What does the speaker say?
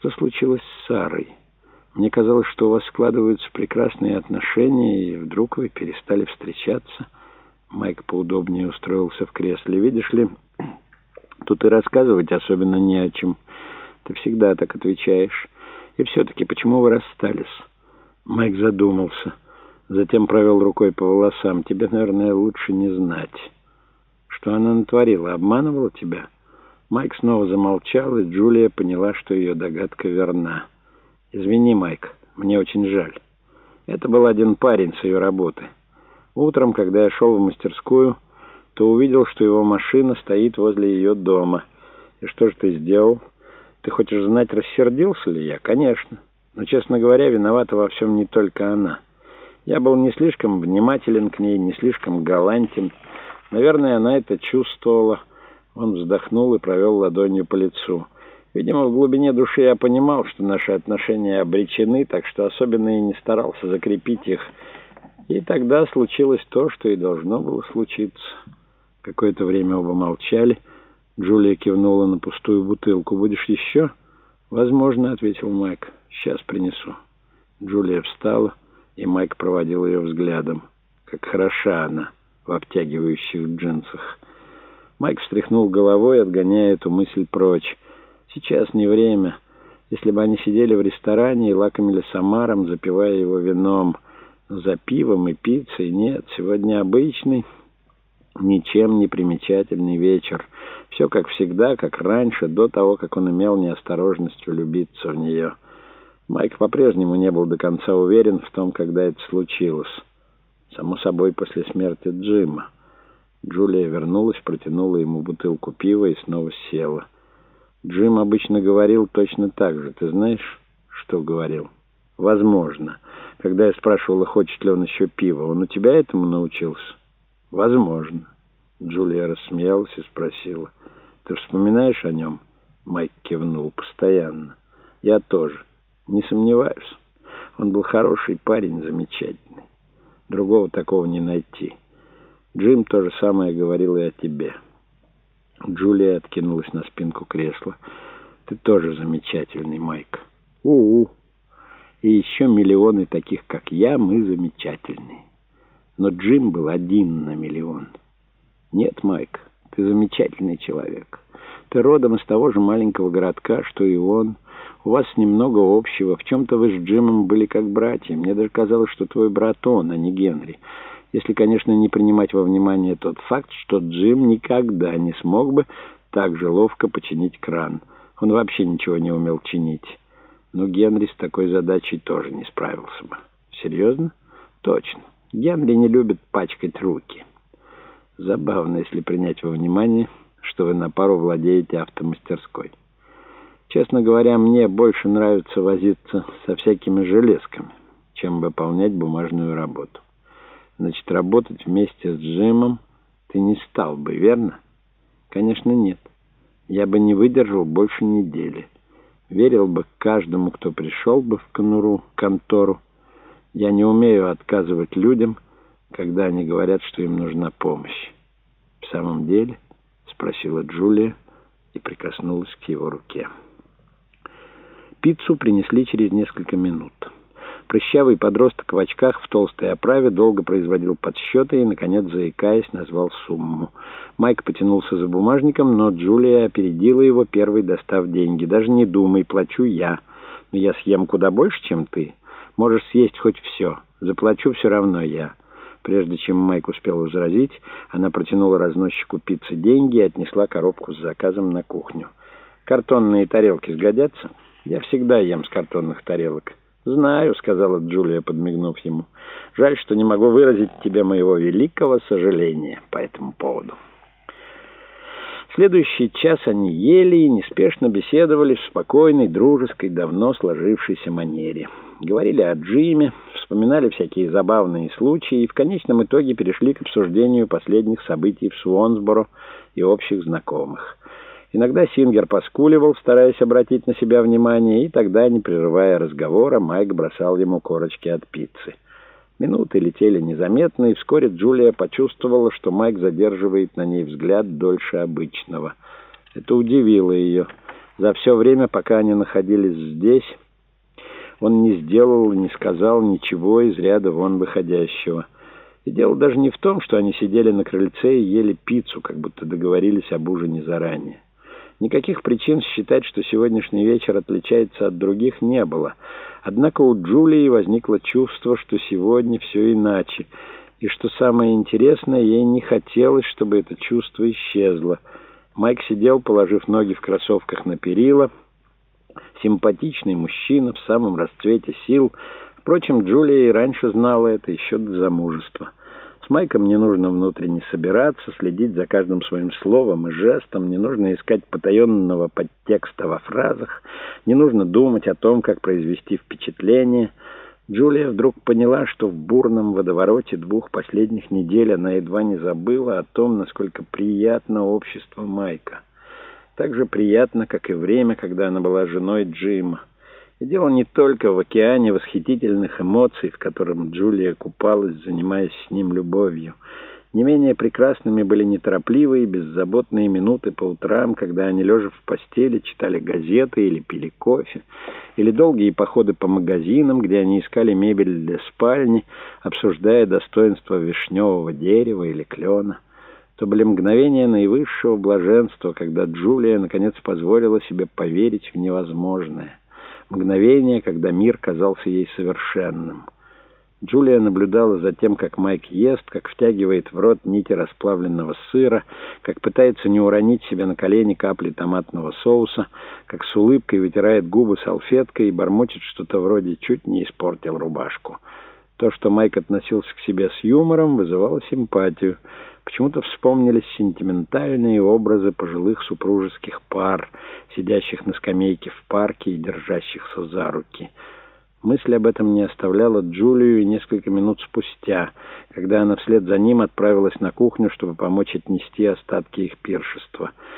Что случилось с Сарой? Мне казалось, что у вас складываются прекрасные отношения, и вдруг вы перестали встречаться. Майк поудобнее устроился в кресле. Видишь ли, тут и рассказывать особенно не о чем. Ты всегда так отвечаешь. И все-таки, почему вы расстались? Майк задумался. Затем провел рукой по волосам. Тебе, наверное, лучше не знать. Что она натворила? Обманывала тебя? Майк снова замолчал, и Джулия поняла, что ее догадка верна. «Извини, Майк, мне очень жаль. Это был один парень с ее работы. Утром, когда я шел в мастерскую, то увидел, что его машина стоит возле ее дома. И что же ты сделал? Ты хочешь знать, рассердился ли я? Конечно. Но, честно говоря, виновата во всем не только она. Я был не слишком внимателен к ней, не слишком галантен. Наверное, она это чувствовала. Он вздохнул и провел ладонью по лицу. Видимо, в глубине души я понимал, что наши отношения обречены, так что особенно и не старался закрепить их. И тогда случилось то, что и должно было случиться. Какое-то время оба молчали. Джулия кивнула на пустую бутылку. «Будешь еще?» «Возможно», — ответил Майк. «Сейчас принесу». Джулия встала, и Майк проводил ее взглядом. Как хороша она в обтягивающих джинсах. Майк встряхнул головой, отгоняя эту мысль прочь. Сейчас не время. Если бы они сидели в ресторане и лакомили самаром, запивая его вином, за пивом и пиццей, нет, сегодня обычный, ничем не примечательный вечер. Все как всегда, как раньше, до того, как он имел неосторожность влюбиться в нее. Майк по-прежнему не был до конца уверен в том, когда это случилось. Само собой, после смерти Джима. Джулия вернулась, протянула ему бутылку пива и снова села. Джим обычно говорил точно так же. Ты знаешь, что говорил? Возможно. Когда я спрашивала, хочет ли он еще пива, он у тебя этому научился? Возможно. Джулия рассмеялась и спросила. Ты вспоминаешь о нем? Майк кивнул. Постоянно. Я тоже. Не сомневаюсь. Он был хороший парень, замечательный. Другого такого не найти. Джим то же самое говорил и о тебе. Джулия откинулась на спинку кресла. «Ты тоже замечательный, Майк». «У-у». «И еще миллионы таких, как я, мы замечательные». Но Джим был один на миллион. «Нет, Майк, ты замечательный человек. Ты родом из того же маленького городка, что и он. У вас немного общего. В чем-то вы с Джимом были как братья. Мне даже казалось, что твой брат он, а не Генри» если, конечно, не принимать во внимание тот факт, что Джим никогда не смог бы так же ловко починить кран. Он вообще ничего не умел чинить. Но Генри с такой задачей тоже не справился бы. Серьезно? Точно. Генри не любит пачкать руки. Забавно, если принять во внимание, что вы на пару владеете автомастерской. Честно говоря, мне больше нравится возиться со всякими железками, чем выполнять бумажную работу. Значит, работать вместе с Джимом ты не стал бы, верно? Конечно, нет. Я бы не выдержал больше недели. Верил бы каждому, кто пришел бы в конуру, контору. Я не умею отказывать людям, когда они говорят, что им нужна помощь. В самом деле, спросила Джулия и прикоснулась к его руке. Пиццу принесли через несколько минут. Прыщавый подросток в очках в толстой оправе долго производил подсчеты и, наконец, заикаясь, назвал сумму. Майк потянулся за бумажником, но Джулия опередила его, первой достав деньги. «Даже не думай, плачу я. Но я съем куда больше, чем ты. Можешь съесть хоть все. Заплачу все равно я». Прежде чем Майк успел возразить, она протянула разносчику пиццы деньги и отнесла коробку с заказом на кухню. «Картонные тарелки сгодятся? Я всегда ем с картонных тарелок». «Знаю», — сказала Джулия, подмигнув ему. «Жаль, что не могу выразить тебе моего великого сожаления по этому поводу». В следующий час они ели и неспешно беседовали в спокойной, дружеской, давно сложившейся манере. Говорили о Джиме, вспоминали всякие забавные случаи и в конечном итоге перешли к обсуждению последних событий в Суонсборо и общих знакомых. Иногда Сингер поскуливал, стараясь обратить на себя внимание, и тогда, не прерывая разговора, Майк бросал ему корочки от пиццы. Минуты летели незаметно, и вскоре Джулия почувствовала, что Майк задерживает на ней взгляд дольше обычного. Это удивило ее. За все время, пока они находились здесь, он не сделал и не сказал ничего из ряда вон выходящего. И дело даже не в том, что они сидели на крыльце и ели пиццу, как будто договорились об ужине заранее. Никаких причин считать, что сегодняшний вечер отличается от других, не было. Однако у Джулии возникло чувство, что сегодня все иначе, и что самое интересное, ей не хотелось, чтобы это чувство исчезло. Майк сидел, положив ноги в кроссовках на перила, симпатичный мужчина в самом расцвете сил. Впрочем, Джулия и раньше знала это еще до замужества. Майком не нужно внутренне собираться, следить за каждым своим словом и жестом, не нужно искать потаенного подтекста во фразах, не нужно думать о том, как произвести впечатление. Джулия вдруг поняла, что в бурном водовороте двух последних недель она едва не забыла о том, насколько приятно общество Майка. Так же приятно, как и время, когда она была женой Джима. И дело не только в океане восхитительных эмоций, в котором Джулия купалась, занимаясь с ним любовью. Не менее прекрасными были неторопливые, беззаботные минуты по утрам, когда они, лежа в постели, читали газеты или пили кофе, или долгие походы по магазинам, где они искали мебель для спальни, обсуждая достоинства вишневого дерева или клена. То были мгновения наивысшего блаженства, когда Джулия наконец позволила себе поверить в невозможное мгновение, когда мир казался ей совершенным. Джулия наблюдала за тем, как Майк ест, как втягивает в рот нити расплавленного сыра, как пытается не уронить себе на колени капли томатного соуса, как с улыбкой вытирает губы салфеткой и бормочет что-то вроде «чуть не испортил рубашку». То, что Майк относился к себе с юмором, вызывало симпатию — Почему-то вспомнились сентиментальные образы пожилых супружеских пар, сидящих на скамейке в парке и держащихся за руки. Мысль об этом не оставляла Джулию и несколько минут спустя, когда она вслед за ним отправилась на кухню, чтобы помочь отнести остатки их пиршества.